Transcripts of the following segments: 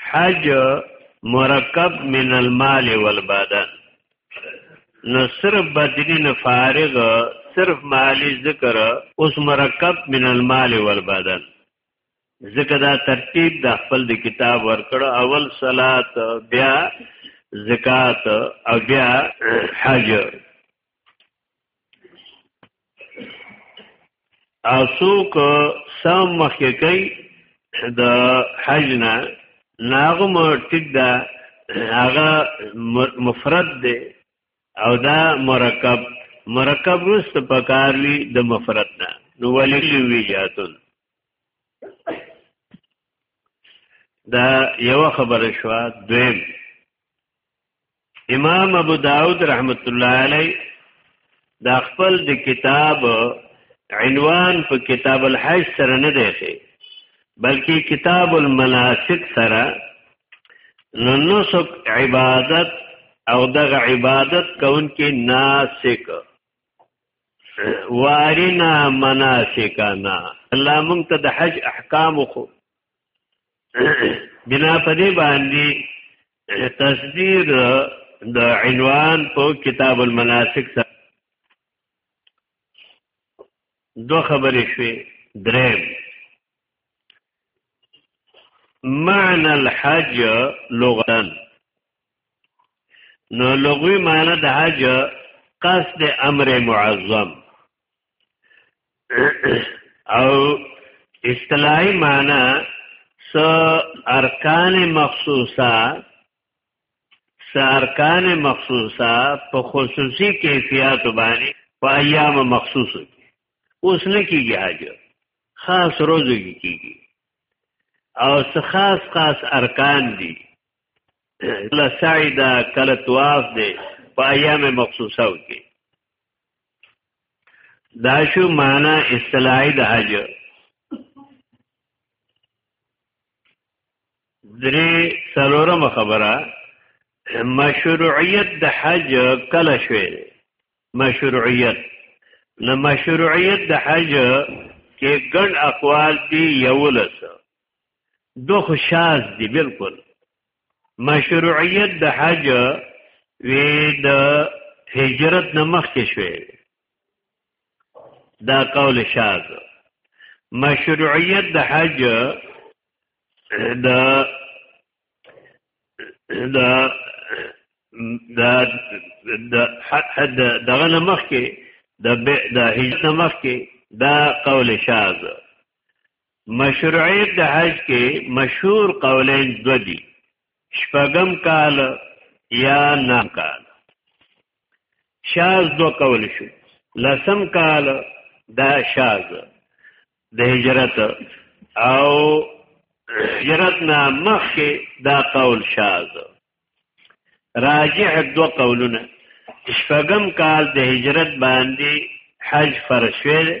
حج مرکب من المال والبدن نو صرف بدنی نه فارغ صرف مالی ذکر اوس مرکب من المال والبدن ذکر دا ترتیب د خپل د کتاب ورکړ اول صلات بیا زکات او بیا حج او څوک سم مخکې کوي د حج نه ناغم ټیک دا هغه مفرد دی او دا مرکب مرکب رست پکار وی د مفرد نه نو ولې وی جاتون دا یو خبره شو دویم امام ابو داود رحمت الله علی دا خپل د کتاب عنوان په کتاب الحج سره نه دی ښه بلکې کتاب المناسک سره نو نسک عبادت او دغه عبادت کون کې ناسک وارنا مناسکنا الله مونږ ته د حج احکام خو بنا په دې باندې تصدیر د عنوان په کتاب المناسک سره دو خبرې شوې دریم معنى الحج لغتا نو لغوی معنی د حج قصد امر معظم او اصطلاحي معنی س ارکان مخصوصه س ارکان مخصوصه په خصوصي کیفیت باندې په ایام مخصوص اوس نه کیږي حاج خاص روزو کې کیږي او س خاص خاص ارکان دي کله سعی دا کله طواف دی په ایام مخصوصه وکي دا شو معنا اصطلاحي د حج درې څلورم خبره مشروعیت د حج کله شوی مشروعیت نو مشروعیت د حج کې ګڼ اقوال دي یولس دو خوشاز دي بالکل مشروعیت د حج وی د هجرت نمخ کې شوی دا قول شاذ مشروعیت د حج د د د د حد دغه نمخ کې د د هیڅ نمخ کې دا قول شاذ مشروعیت د حج کې مشهور قولین دو دي شپږم کال یا نام کال شاز دو قول شو لسم کال دا شاز د هجرت او هجرت نه مخکې دا قول شاز راجح دو قولونه شپږم کال د هجرت باندې حج فرض شوی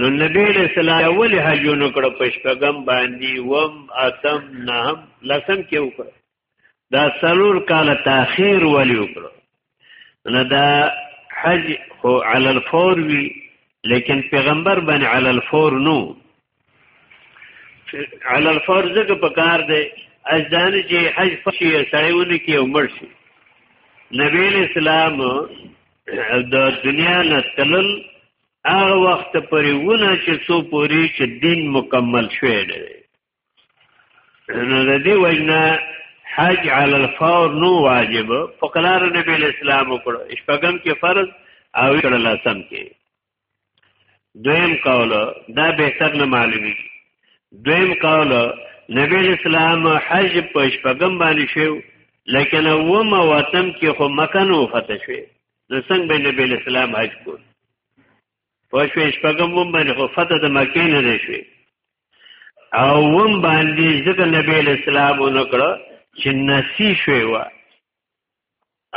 نو نبی علیہ السلام اولی حج نکړه پشپغم باندې وم اتم نهم لسم کې وکړه دا سلور کال تاخير ولی وکړه نه دا حج خو علی الفور وی لیکن پیغمبر باندې علی الفور نو علی الفور ځکه پکار دی اجدان چې حج فشي سړیونه کې عمر شي نبی علیہ السلام د دنیا نه تلل هغه وخت پرې ونه چې څو پوری چې دین مکمل شوی نه دی نو د دې وجنا حج علی الفور نو واجب فقلار نبی اسلام وکړو شپږم کې فرض او کړل سم کې دویم قول دا بهتر نه معلومی دویم قول نبی اسلام حج په شپږم باندې شو لیکن و ما وطن کې خو مکه نو فتح شوه نو څنګه به نبی اسلام حج کول په شوي شپږم وم باندې خو فتح د مکې نه دی شوی او وم باندې ځکه نبی اسلام ونکړه چې نسی شوی و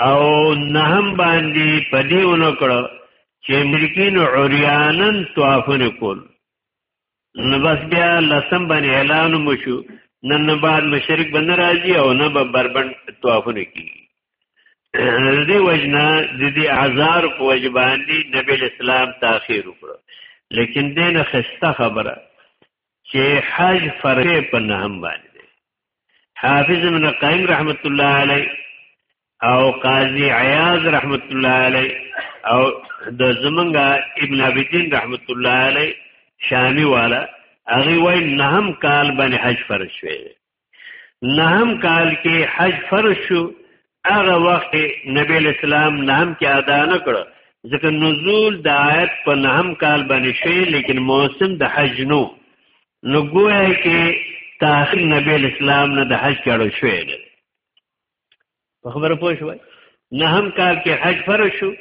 او نهم باندې پدی ونکړه چې ملکین عریانن طوافونه کول نو بس بیا لسم باندې اعلان مشو نن نه بعد مشرک بند راځي او نه به بربند توافونه کی دې وجنا د دې عذار په وجباندی نبی اسلام تاخير وکړو لیکن دین خسته خبره چې حج فرض په نهم باندې حافظ ابن قیم رحمت الله علی او قاضی عیاض رحمت الله علی او د زمنګا ابن ابي دین رحمت الله علی شامی والا هغه وای نهم کال باندې حج فرض شوی نهم کال کې حج فرض شو هغه وخت نبی اسلام نهم کې ادا نه کړ ځکه نزول د آیت په نهم کال باندې شوی لیکن موسم د حج نو نو ګویا کې تاخیر نبی اسلام نه د حج کړو شوی دی په خبره پوه شوي نه هم کال کې حج فرض شو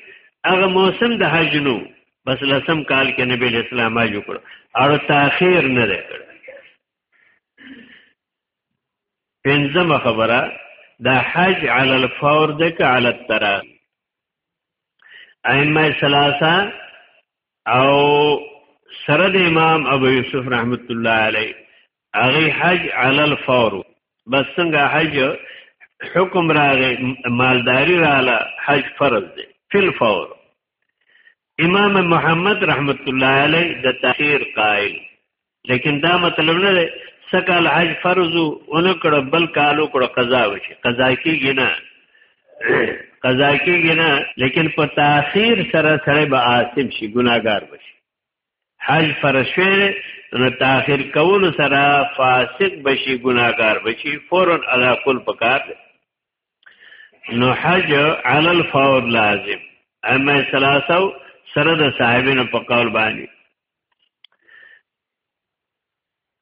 هغه موسم د حج نو بس لسم کال کې نبی اسلام حج وکړ او تاخير نه کړ پنځمه خبره د حج علی الفور د ک علی الترا ائمه ثلاثه او سره د امام ابو یوسف رحمت الله علیه هغه حج علی الفور بس څنګه حج حکم راغی مالداری رااله حج فرض دی فل فور امام محمد رحمت الله علیه د تاخير قائل لیکن دا مطلب نه دی سکال حج فرض اون کړه بل کالو کړه قضا وشي قضا کیږي نه قضا کیږي نه لیکن په تاخير سره سره به عاصم شي ګناګار بشي حج فرض شوی دی نو تاخير کولو سره فاسق بشي ګناګار بشي فورا ادا کول پکار دی نو حج علی الفور لازم اما ثلاثه سره د صاحبینو په قول باندې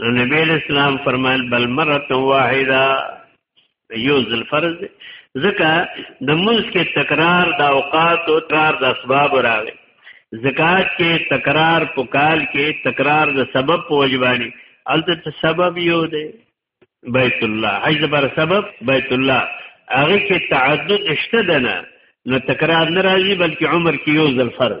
نو نبی اسلام فرمایل بل مره واحده یو ذل فرض ځکه د منځ کې تکرار د اوقات او تکرار د اسباب راغی زکات کې تکرار په کال کې تکرار د سبب په وجبانی البته سبب یو دی بیت الله حج بر سبب بیت الله هغه کې تعدد اشته دنه نو تکرار نه راځي بلکې عمر کې یو ځل فرض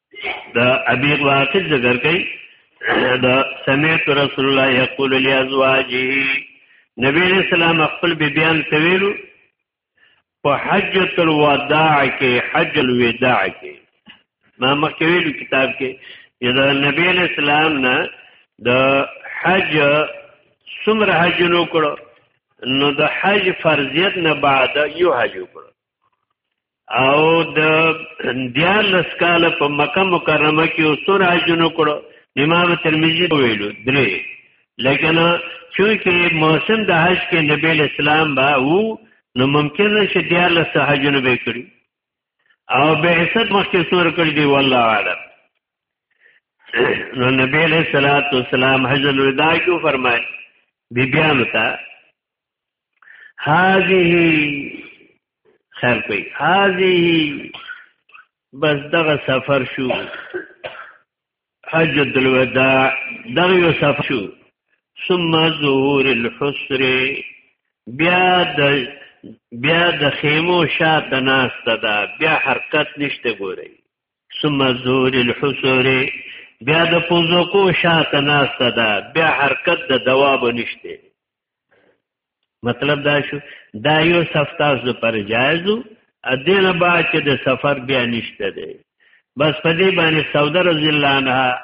دا ابي واقد ذکر کوي دا سمعت رسول الله يقول لازواجه نبی اسلام خپل بی بیان کویلو په حجۃ الوداع کې حج الوداع کې ما مخکې ویلو کتاب کې دا نبی اسلام نه د حج څومره حج نو کړو نو د حج فرضیت نه بعد یو حج وکړو او د دیار لسکاله په مکه مکرمه کې اوسور حجونو کړو امام ترمذی ویلو درې لیکن چونکه موسم د حج کې نبی اسلام با وو نو ممکن نشه دیار لس حجونو به کړی او به حسد مخکې سور کړی دی والله اعلم نو نبی علیہ الصلوۃ والسلام حج الوداع کو فرمایي بی بیان تا هذه خیر کوي هذه بس دغه سفر شو حج الوداع دغه یو سفر شو ثم ظهور الحسر بیا د بیا د خیمو شاته ناسته ده بیا حرکت نشته ګوري ثم ظهور الحسر بیا د پوزوکو شاته ناسته ده بیا حرکت د دواب نشته مطلب دا شو دا یو سفتاز د پر جایزو ادینه با چې د سفر بیا نشته دی بس په دې باندې سوده رضی الله عنها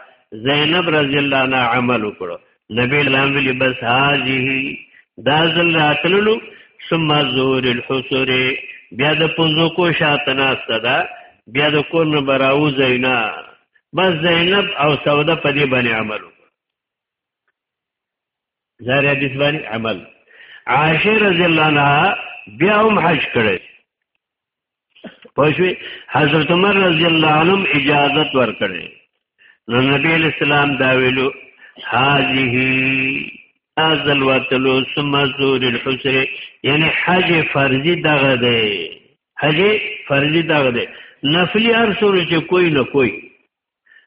زینب رضی الله عنها عمل وکړو نبی لام ویلی بس هاذه دا زل راتللو ثم زور الحسر بیا د پوزو کو شاتنا صدا بیا د کور نه براو زینا بس زینب او سوده په دې باندې عمل وکړو زاری حدیث بانی عمل عائشہ رضی اللہ عنہ بیا هم حج کړی پښوی حضرت عمر رضی الله عنهم اجازت ورکړي نو نبی اسلام دا ویلو هذه ازل وتلو ثم زور الحسر یعنی حج فرضی دغه دی حج فرضی دغه دی نفلی هر سورې چې کوئی نه کوئی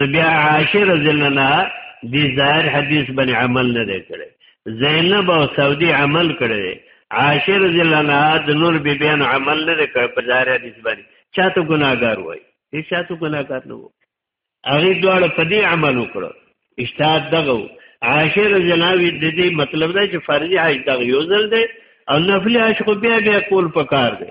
بیا عائشه رضی الله عنها دې ظاهر حدیث باندې عمل نه دی کړی زینب او سعودي عمل کړی عائشه رضی الله عنها د نور بی بیان عمل نه دی کړی په ظاهر حدیث باندې چاته ګناګار وای هیڅ چاته ګناګار نه وو هغه دواړه په دې عمل وکړو اجتهاد دغه عائشه رضی الله عنها د دې مطلب دا چې فرضي حج دغه یو ځل دی او نفلي حج خو بیا بیا کول پکار دی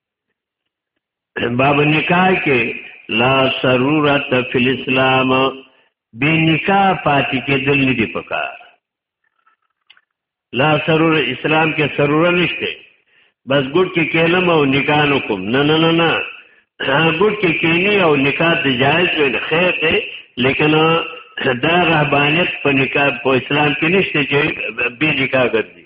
باب نکاح کې لا ضرورت فی الاسلام بے نکاح پاتې کېدل نه دی پکار لا ضرور اسلام کې ضرورت نشته بس ګډ کې کېلم او نکاح نو کوم نه نه نه نه ګډ کې کېنی او نکاح د جایز وي خیر دی لیکن دا رهبانیت په نکاح په اسلام کې نشته چې بے نکاح ګرځي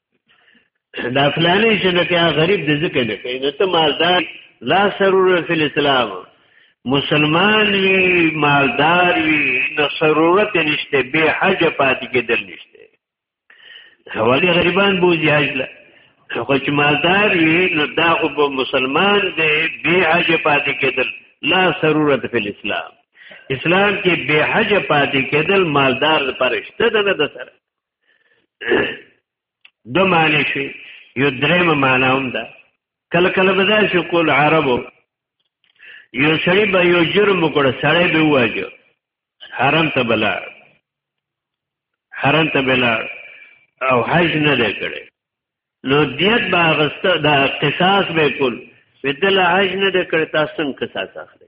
دا فلانی چې لکه غریب د ذکر نه کوي نو ته مالدار لا سرور فی الاسلام مسلمان وی مالدار وی نو ضرورت نشته به حج پاتې کېدل نشته حوالی غریبان بوزي حج لا خو چې مالدار وی نو دا خو به مسلمان دی به حج پاتې کېدل لا ضرورت فی الاسلام اسلام کې به حج پاتې کېدل مالدار لپاره شته ده نه ده سره دو معنی شوی یو دریم معنی هم ده کله کله به دا شو کول عربو یو سړی به یو جرم وکړ سړی به واجو حرم ته بلا حرم ته بلا او حج نه دی کړی نو دیت به غسته دا قصاص به کول بدل حج نه دی کړی تاسو څنګه قصاص اخلي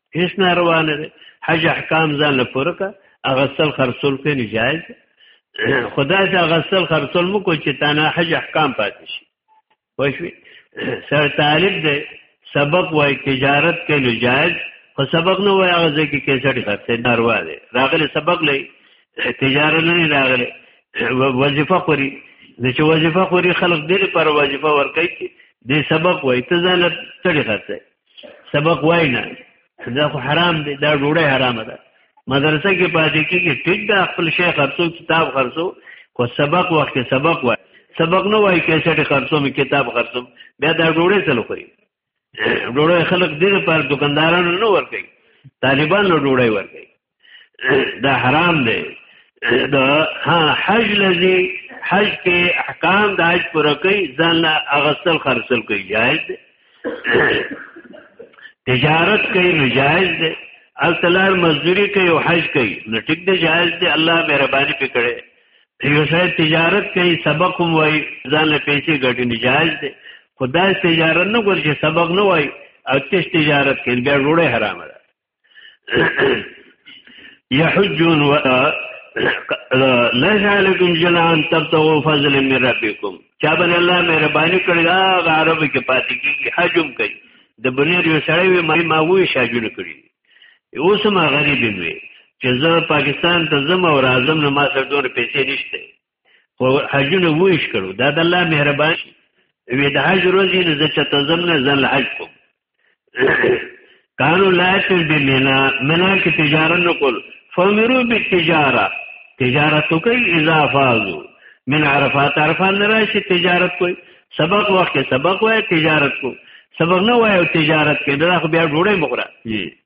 هیڅ ناروا نه دی حج احکام ځان له پوره که اغسل خرڅول کې نه جایز خدای ته اغسل خرڅول مو کو چې تانا حج احکام پاتې شي وښوي سر طالب دی سبق وای تجارت کې نه جایز خو سبق نه وای هغه ځکه کې سړي خرڅې ناروا دی راغله سبق لې تجارت نه راغله وظیفه خوري د چې وظیفه خوري خلک ډېر پر وظیفه ورکړي دې سبق وای ته ځان تړي خرڅې سبق وای نه دا خو حرام دی دا ډوړی حرامه ده مدرسه کې پاتې کېږي ټیک دا خپل شی خرڅو کتاب خرڅو خو سبق وخت کې سبق وای سبق نه وای کې سټ خرڅو می کتاب خرڅو بیا دا ډوړی څه لخري ډوړی خلک دې پر دکاندارانو نه ورکي طالبانو ډوړی ورکي دا حرام دی دا ها حج لذي حج کې احکام د حج پر کوي ځان اغسل خرڅل کوي جائز دی تجارت کوي نو جائز دی التلار مزدوری کوي او حج کوي نو ټیک دی جائز دی الله مهرباني پکړي یو شاید تجارت کوي سبق هم وای ځان له پیسې ګټي نه جائز دی خدای تجارت نه کوي چې سبق نه وای او تش تجارت کوي بیا ډوړې حرام ده یحجون و لجالکم جنان تبتغوا فضل من ربکم چا بن الله مهرباني کړی دا عربو کې پاتې کیږي حجم کوي د بنیر یو سړی وي ما ما وې شاجون کړی اوس ما غریب وي چې زه پاکستان ته زم او راځم نو ما سره ډور پیسې نشته خو حجونه ویش کړو دا د الله مهربان وی د حج روزي نه زه چته زم نه زل حج کوم کانو لایتن بمینا منا کی تجارت نقل فمرو بالتجاره تجارت کوي اذا فازو من عرفات عرفات نه راشي تجارت کوي سبق وخت سبق وای تجارت کو سبق نه وای تجارت کې دا خو بیا ډوړې مخره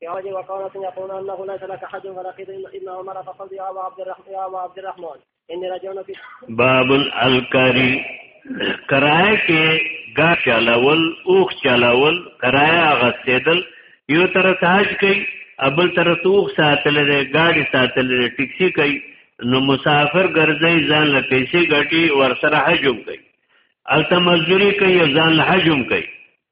في عوج وقال يقول انه ليس لك حج ولا قيد ابن عمر فقلت يا ابا عبد الرحمن يا ابا عبد الرحمن اني رجعنا في باب الكري کرای کې گا چلاول اوخ چلاول کرای هغه سیدل یو طرف ته حج کوي ابل طرف ته اوخ ساتل لري گاډي ساتل لري ټیکسي کوي نو مسافر ګرځي ځان له پیسې ګټي ورسره حج هم کوي الته مزدوري کوي ځان له حج هم کوي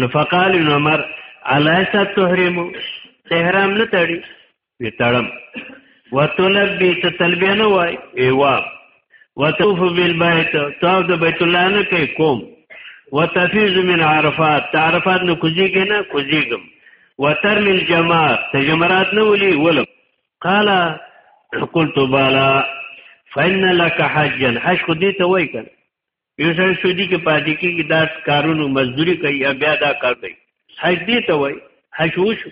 نو فقال ابن عمر الیس تحرمو احرام نه تړي وی تړم وتلبی ته تلبیه نه وای ایوا وتوف بالبیت طواف د بیت الله نه کوي کوم وتفیز من عرفات تعرفات نو کوزیږي نه کوزیږم وترمي الجمار تجمرات نه ولي ولم قال قلت بالا فإن لك حجا حج خو دې ته وای کړ یو سره سعودي کې پاتې کېږي دا کارونو مزدوري کوي یا بیا دا کار کوي حج دې ته وایي حج وشو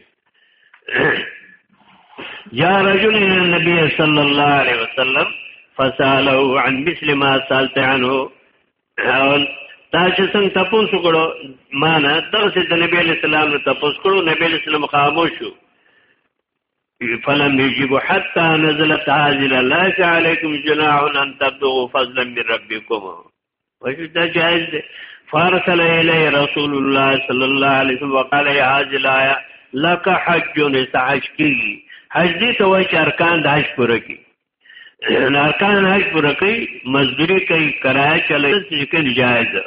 یا رجل النبي صلی الله علیه وسلم فساله عن مثل ما سالت عنه تا چې څنګه تاسو کړو معنا تاسو د نبی اسلام ته تاسو کړو نبی اسلام خاموش شو فلم يجب حتى نزلت هذه ليس عليكم جناح ان تبدغوا فضلا من ربكم وجد جائز فارسل الي رسول الله صلى الله عليه وسلم وقال يا هذه الايه لك حج نسحج کی حج دې ته وایي چې ارکان د حج پوره کی نارکان حج پر کوي مزدوري کوي کرایه چلې چې کوي جایز ده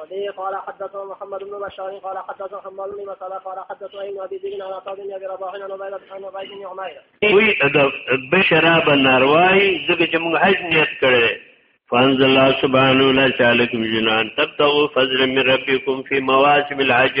وبه قال حدثنا محمد بن بشار قال حدثنا حمال بن مسعود قال حدثنا ابن ابي ذئب عن عطاء بن ابي رباح عن عبيد بن عبيد بن عمير وي ادب بشراب النروي زګه چې موږ حج نیت کړل فانزل الله سبحانه وتعالى عليكم جنان تبتغوا فضلا من ربكم في مواسم الحج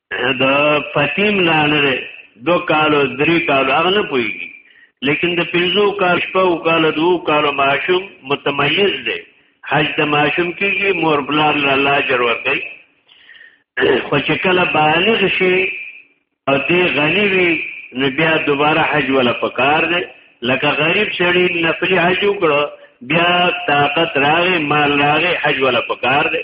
د پتیم لانره دو کالو درې کالو هغه نه پويږي لیکن د پنځو کال شپو کال دو کالو ماشوم متمیز دی حج د ماشوم کېږي مور بلار له الله اجر ورکړي خو چې کله بالغ شي او دې غني وي نو بیا دوباره حج ولا پکار دی لکه غریب سړی نفلی حج وکړو بیا طاقت راغی مال راغی حج ولا پکار دی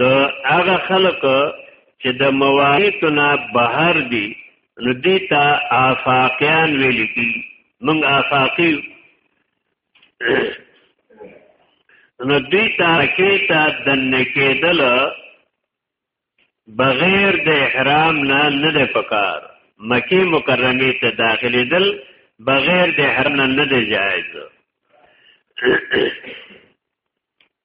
د هغه خلق چې د مواقعتنا بهر دي نو دي ته آفاقیان ویل کی من آفاقی نو دي ته کېتا دن کېدل بغیر د احرام نه نه پکار مکی مکرمه ته داخلي دل بغیر د احرام نه نه جایز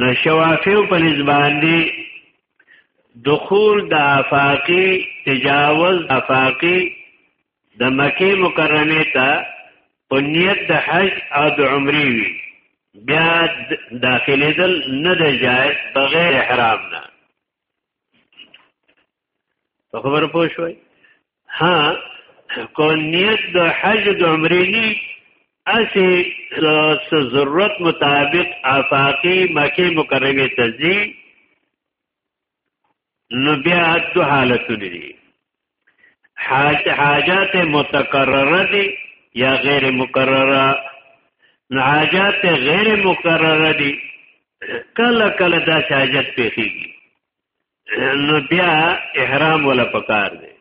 نو شوافیو په نسبان دی دخول د آفاقی تجاوز آفاقی د مکی مکرمه ته په نیت د حج او د عمرې وی بیا داخلي دل نه د جائز بغیر احرام نه په خبره پوه شوي ها کو نیت د حج د عمرې نه اسی ضرورت مطابق آفاقی مکه مکرمه ته ځي نو بیا د حالتونه دي حاج حاجات متکرره دي یا غیر مکرره نو حاجات غیر مکرره دي کله کله دا حاجت پیخیږي نو بیا احرام ولا پکار دی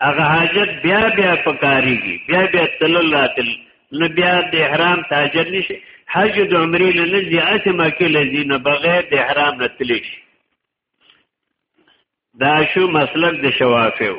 هغه حاجت بیا بیا پکاريږي بیا بیا تللاتل نو بیا د احرام تاجر نشي حج د عمرې نه نزي اسما کې لذین بغیر د احرام نه تللی شي دا شو مسلک د شوافیو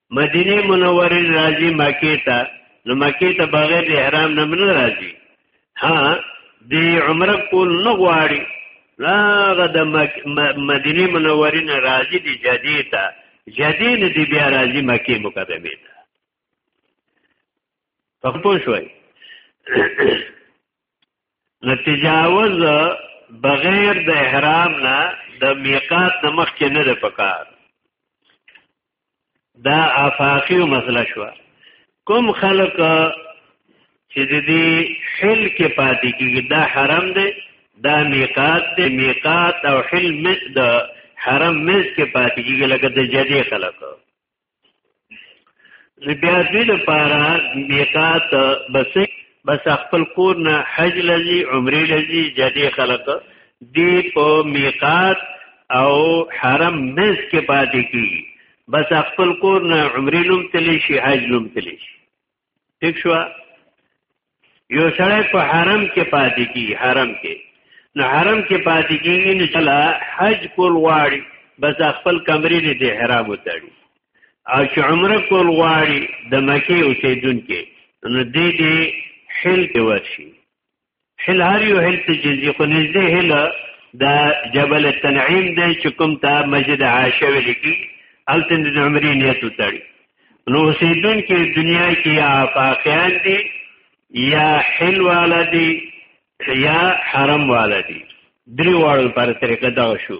مدینه منوره راځي مکه ته نو مکه ته بغیر د احرام نه من راځي ها د عمره کول نه غواړي هغه د مدینه منوره نه راځي د جدی ته جدی نه دی بیا راځي مکه مکرمه ته پخپو شوي نتجاوز بغیر د احرام نه د میقات نمخ کې نه ده پکار دا آفاقی مسله شو کوم خلق چې د دې حل کې پاتې کیږي دا حرام دی دا میقات دی میقات او حل مز د حرام مز کې پاتې کیږي لکه د جدي خلق بیا دې لپاره میقات بسې بس خپل کور نه حج لذي عمره لذي جدي خلق دی په میقات او حرم مز کې پاتې کی بس خپل کور نه عمره لوم تلی شي حج لوم تلی شي ٹھیک شو یو سړی په حرم کې پاتې کی حرم کې نو حرم کې پاتې کیږي نو چلا حج کول واړي بس خپل کمرې دې احرام وتړي او چې عمره کول غواړي د مکه اوسېدونکي نو دې دې حل کې ورشي حل هر یو حل ته جزي خو نږدې حل دا جبل التنعیم دی چې کوم ته مسجد عائشه ویل کی الته د عمرې نیت وتړي نو اوسېدونکي دنیا کې یا فاقیان دي یا حل والا دي یا حرم والا دي درې واړو پر طریقه دا شو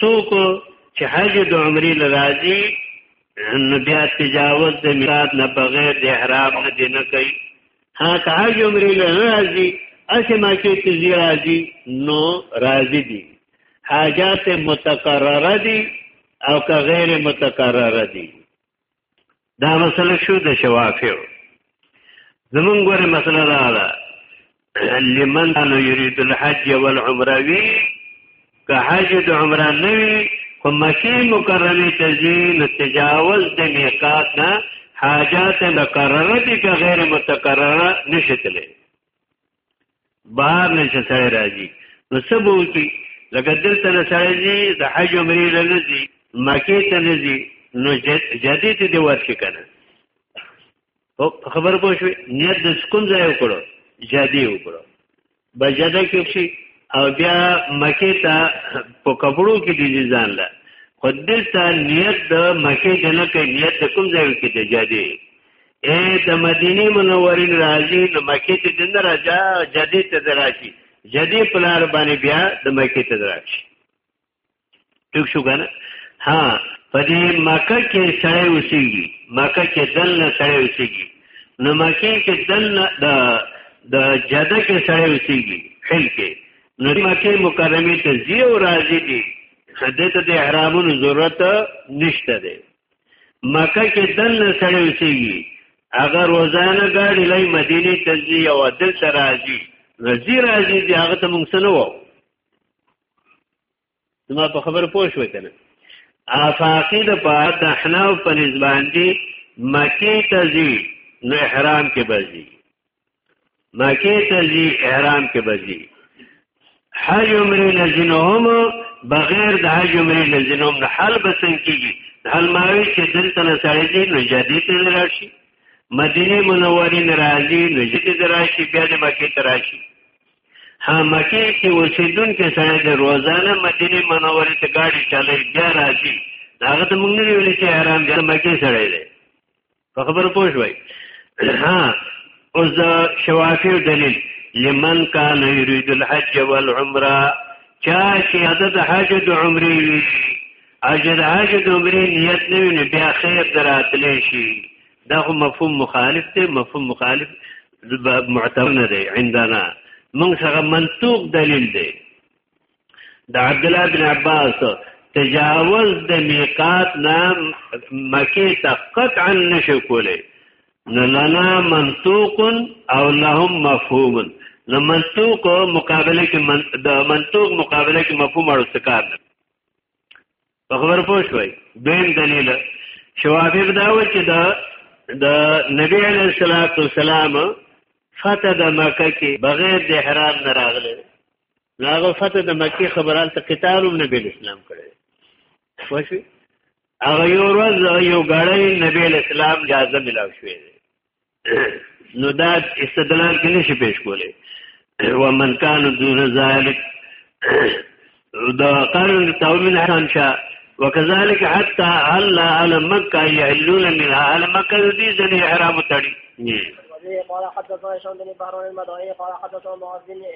څوک چې حج د عمرې لراځي نو بیا تجاوز د میقات نه بغیر د احرام نه دی نه کوي ها که حج عمرې لراځي اسی ما کې تزي راځي نو راځي دي حاجات متکرره دي او که غیر متکرره دي دا مسله شو د شوافیو زمونږ غره مسله دا ده لمن ان يريد الحج والعمره وی که حج د عمره نه وی خو مکی مکرمه ته ځین تجاوز د میقات نه حاجات مکرره دي که غیر متکرره نشتلې بهر نه چې سړی راځي نو څه به وکړي لکه دلته نه سړی ځي د حج عمرې له نه ځي مکې ته نه ځي نو جدي ته دې ورشي که نه خبر پوه شوې نیت د کوم ځای وکړو جدي وکړو به جده کې شي او بیا مکې ته په کپړو کې دې ځان له خو دلته نیت د مکې د نه کوي نیت د کوم ځای کې دی جدي اے د مدینه منورې راځي نو مکه ته دنه راځه جدي ته دراشي جدي پلار باندې بیا د مکه ته دراشي ټیک شو کنه ها په دې مکه کې سړی اوسېږي مکه کې دنه سړی اوسېږي نو مکه کې دنه د د جده کې سړی اوسېږي خل کې نو مکه مکرمه ته زیو راځي دي خدای ته د احرامونو ضرورت نشته دی مکه کې دنه سړی اوسېږي هغه روزانه ګاډي لای مدینه ته ځي او دل ته راځي رځي راځي دی هغه ته مونږ سره وو زما په خبر پوه شو کنه آفاقی د پاره د حناو په نسبان دي مکی ته ځي نو احرام کې بځي مکه ته ځي احرام کې بځي حج عمره لزنهم بغیر د حج عمره لزنهم نه حل بسن کیږي حل ماوي چې دلته نه سړی دی نو جدي ته راشي مدینه منورې نه راځي نو جدي ته راشي بیا د مکه ته راشي ها مکه کې اوسیدون کې سړی د روزانه مدینه منورې ته گاډي چلای بیا راځي هغه ته موږ نه ویل چې حرام دی مکه سړی دی په خبره پوه شوي ها اوس د شوافیو دلیل لمن کان یرید الحج والعمره چا چې هدف د حج د عمرې وي اجر حج د عمرې نیت نه وي بیا خیر دراتلی شي دا خو مفهوم مخالف دی مفهوم مخالف معتبر نه دی عندنا موږ سره منطوق دلیل دی د عبد الله بن عباس تجاوز د میقات نام مکی ته قطعا نشو کولی نو لنا منطوق او لهم مفهوم نو منطوق مقابله کې من... د منطوق مقابله کې مفهوم اړو سکار نه په خبر پوه شوي دویم دلیل شوابیب دا و چې دا د نبی علیه الصلاۃ والسلام فتح د مکه کې بغیر د احرام نه راغله ناغه فتح د مکه خبرال ته قتال هم نبی اسلام کړی خوشي هغه یو ورځ یو غړی نبی اسلام اجازه ملاو شوې نو دا استدلال کې نشي پیش کولای ومن کان دون ذلک دا قرن تاویل حرام شا وكذلك حتى هل على مكة يحلون من على مكة دي ذني حرام تړي قال حدثنا شمس بن بحر المدعي قال حدثنا معاذ بن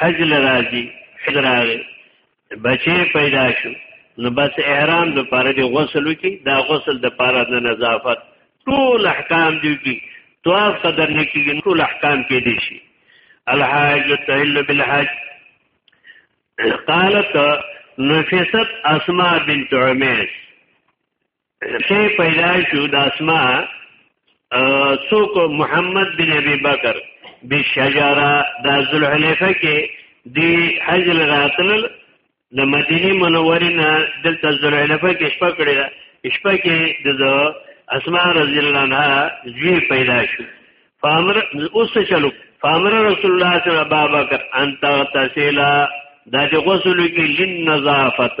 حج لراځي حج راغی بچي پیدا شو نو بس احرام د پاره دی غسل وکي دا غسل د پاره د نظافت ټول احکام دی کی طواف قدر نه کیږي ټول احکام کې دي شي الحاج تهل بالحج قالت نفست اسماء بنت عميس شی پیدا شو د اسما څوک محمد بن ابي بکر بشجره د ذوالحلیفه کې دی حج راتل د مدینه منورې نه دلته ذوالحلیفه کې شپه کړې ده شپه کې د اسماء رضی الله عنها زوی پیدا شو فامر اوس چلو فامر رسول الله صلی الله علیه وسلم انت تسلا د غسل کې لن نظافت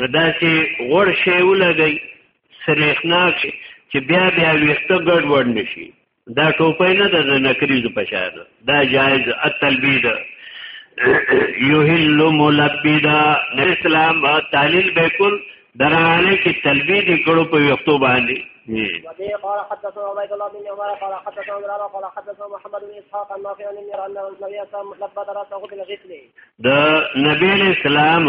نو دا چې غوړ شی ولګي سریښنا شي چې بیا بیا ویخته ګډ وډ نشي دا ټوپۍ نه ده د نکریز په شان دا جایز التلبید یحل ملبدا نبی اسلام تعلیل بیکل درانه کې تلبید کړو په ویختو باندې وبه قال حدثنا عبيد الله بن عمر قال حدثنا عمران قال حدثنا محمد بن اسحاق عن نافع عن النبي صلى الله عليه وسلم لبد راسه بالغسل ده نبي الاسلام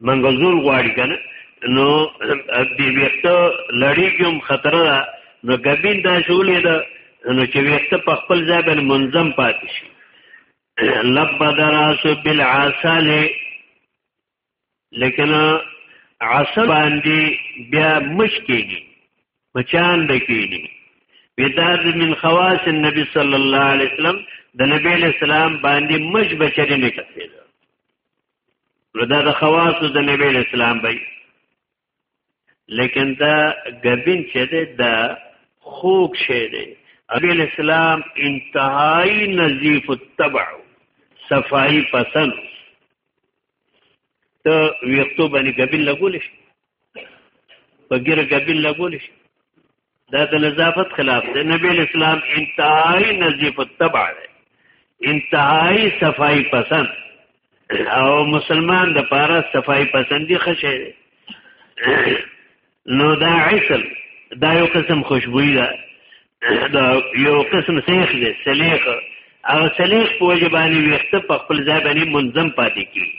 منغزول غواړي کنه نو دی ویخته لړی کوم خطر ده نو ګبین دا شولې ده نو چې ویخته په خپل ځای باندې منظم پاتې شي لب دراس بالعسل لیکن عسل باندې بیا مشکېږي مچان دکېږي بدار من خواص النبي صلی الله علیه وسلم د نبی اسلام باندې مش بچری نه کړی نو دا د خواصو د نبی اسلام بای لیکن دا غبین چې ده د خوک شه ده نبی اسلام انتهایی نظیف التبع صفائی پسند ته ویختو باندې غبین لګول شي په ګیره غبین لګول شي دا د نظافت خلاف دی نبی اسلام انتهایی نظیف التبع دی انتهایی صفائی پسند او مسلمان د پاره صفائی پسندی خشه دی نو دا عسل دا یو قسم خوشبوئی ده دا یو قسم سیخ دی سلیخ او سلیخ په وجبانی ویخته په خپل ځای باندې منظم پاتې کیږي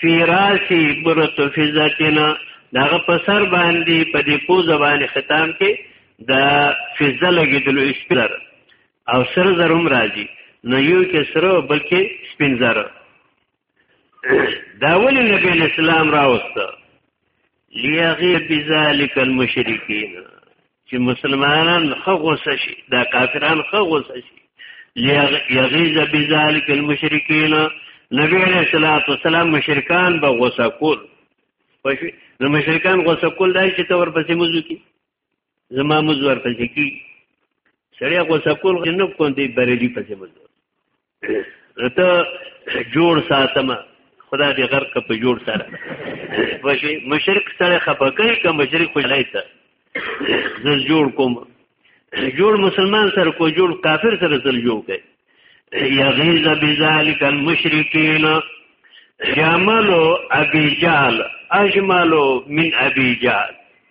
فی راشی برت فی ذاتنا داغه په سر باندې په دې پوزه باندې ختم کې د فزه لګیدلو اسپلر او سر زر هم راځي نو یو کې سره بلکې سپین زر دا ولې نبی اسلام راوسته لیغیر بذالک المشرکین چې مسلمانان خو غوسه شي دا کافران خو غوسه شي لیغیظ بذالک المشرکین نبی علیہ الصلوۃ والسلام مشرکان به غوسه کول نو مشرکان غوسه کول دای چې تور پسې موضوع کی زما مز ورپسې کی سړی خو سکول نه کوم دی بریلی پسې مز ته جوړ ساتم خدا دې غرق په جوړ سره وشي مشرک سره خپکای کوم مشرک خو لای ته زر جوړ کوم جوړ مسلمان سره کو جوړ کافر سره زر جوړ کوي یغیظ بذالک المشرکین یعملو ابی جال اجملو من ابی جال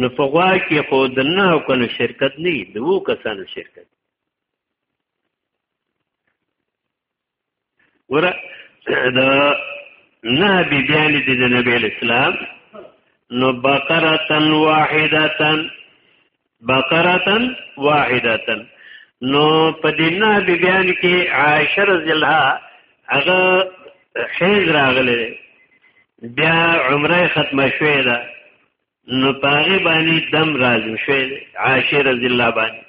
نو په غوا کې خو د نه کنو شرکت نه د وو کسانو شرکت ور د نه بي بیان دي د نبی اسلام نو بقره واحده بقرتن واحدتن نو په دینه بیان کې عائشه رضی الله هغه حیز راغله بیا عمره ختمه شوې ده نو پاغي باندې دم راځم شوې عائشه رضی الله باندې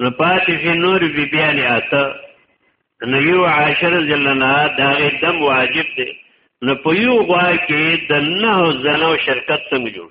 نو پاتې شي نور بی بیان آته نو یو عائشه رضی الله عنها دا دم واجب دی نو په یو غوا کې د نه زنو شرکت څنګه جوړ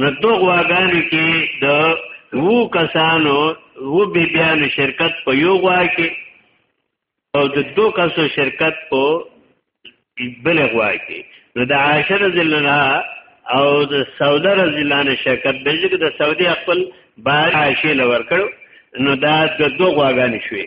نو دو غواګانو کې د وو کسانو وو بی بیانو شرکت په یو غوا کې او د دو کسو شرکت په بل غوا کې نو د عاشر ذلنا او د سودا رزلانه شرکت بلځکه د سعودي خپل بار عاشل ورکړو نو دا د دو غواګانو شوي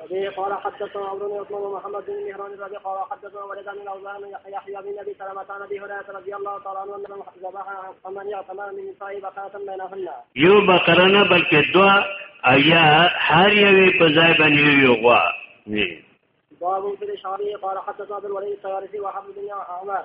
وبه قال حدثنا عمرو بن عثمان ومحمد بن مهران الربيع قال حدثنا ولد عن الاوزاع عن يحيى بن ابي سلمة عن ابي هريره رضي الله تعالى عنه انه ذبح فمن يعتمر من نساء بقرة بينهن یو بقره نه بلکې دوا ایا هر یوې په ځای باندې یو غوا نه باب في الشعري قال حدثنا عبد الوليد الطيارسي وحمد بن عمر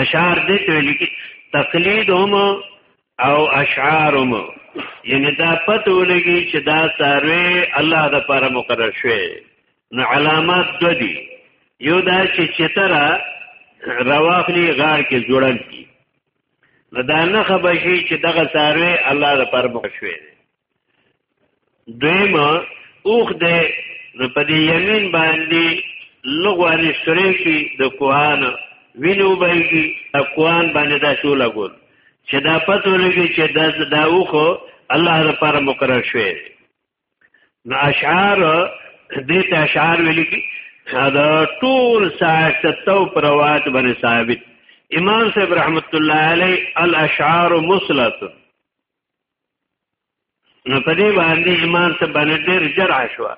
اشعار دې ته ویل کی تقلید هم او اشعار هم یعنی دا پته ولګي چې دا ساروی الله د لپاره مقرر شوی نو علامات دو دي یو دا چې چترا رواخلی غار کې جوړل کی نو دا نه خبشي چې دغه ساروی الله د لپاره مقرر شوی دویمه اوخ دې نو په دې یمین باندې لغواري سره کې د کوان وینو بایږي اکوان باندې دا شو لګول چې دا پته لګي چې دا دا اوخه الله لپاره مقرر شوی نو اشعار دې ته اشعار ویل کی دا ټول ساعت تو پروات باندې ثابت امام صاحب رحمت الله علیه الاشعار مسلط نو په دې باندې امام صاحب باندې ډېر جرع شو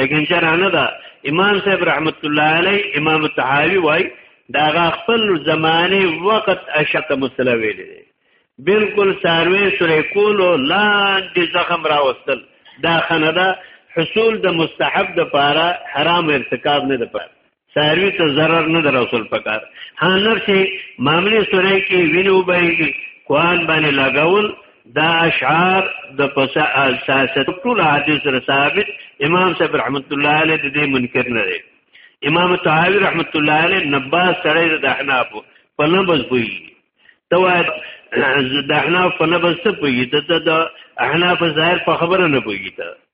لیکن جرع نه ده امام صاحب رحمت الله علی امام الطحاوی وای دا خپل زمانه وخت اشق مسله ویل دي بالکل ساروی سره کولو لاندې زخم راوستل دا خنده حصول د مستحب د پاره حرام ارتکاب نه ده پاره ساروی ته ضرر نه در رسول پکار هانر چې معاملې سره کې وینو بهږي قرآن باندې لګاول دا اشعار د پسا اساسه ټول حدیث سره ثابت امام صاحب رحمت الله علیه د دې منکر نه دی امام طحاوی رحمت الله علیه نبا سره د احناف په لبس وی تو د احناف په لبس ته پوی ته د احناف ظاهر په خبره نه پوی ته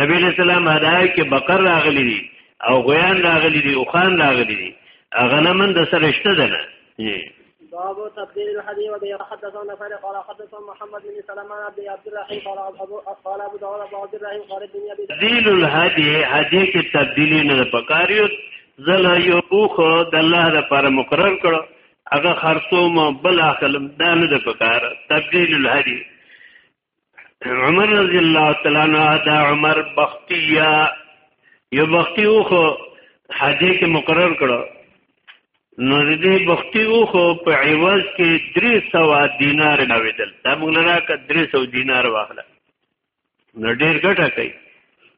نبی علیہ السلام هدايه کې بقر راغلی دي او غویان راغلی دي او خان راغلی دي غنمن د سره شته ده نه باب تبديل الحديث وبه حدثنا فعل قال حدثنا محمد بن سلمة عبد عبد الرحيم قال ابو قال ابو داود ابو عبد الرحيم قال ابن ابي تبديل الهدي هدي کې تبديلي نه پکاريو زل یو اوخ د الله لپاره مقرر کړو هغه خرصوم بل اخلم دا نه د پکار تبديل الهدي عمر رضی الله تعالی عنہ دا عمر بختیا یو بختی اوخو حاجی کې مقرر کړو نو دې بختی اوخو په عوض کې 300 دینار نویدل دا موږ نه راکړه 300 دینار واخله نو ډیر ګټه کوي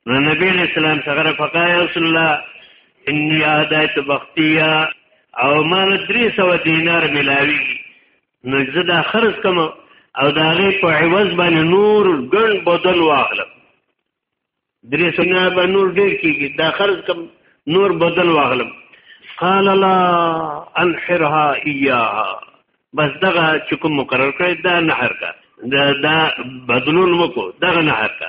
نو نبی اسلام څنګه فقای رسول الله انی عادت بختیا او مال 300 دینار ملاوی نو زه دا خرج کوم او دا غي په عوض باندې نور ګن بدل واغلم درې سنه به نور ډیر کیږي دا خرج کوم نور بدل واغلم قال لا انحرها اياها بس دغه چې کوم مقرر کړی دا نحر کا دا, دا بدلون وکړو دغه نحر کا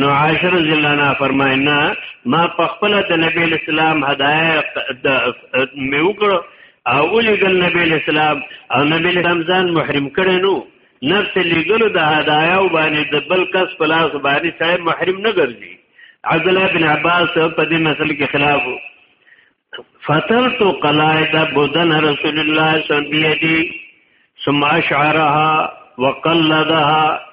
نو عاشر زلانا فرمای نه ما په خپل د نبی اسلام هدايت د میوکړو او لګل نبی اسلام او نبی اسلام ځان محرم کړي نو نفس لګلو د هدايا او باندې د بل کس په لاس باندې سره محرم نه ګرځي عبد الله بن عباس په دې مسله کې خلاف فترت قلائد بدن رسول الله صلی الله علیه وسلم بيدي ثم اشعرها وقلدها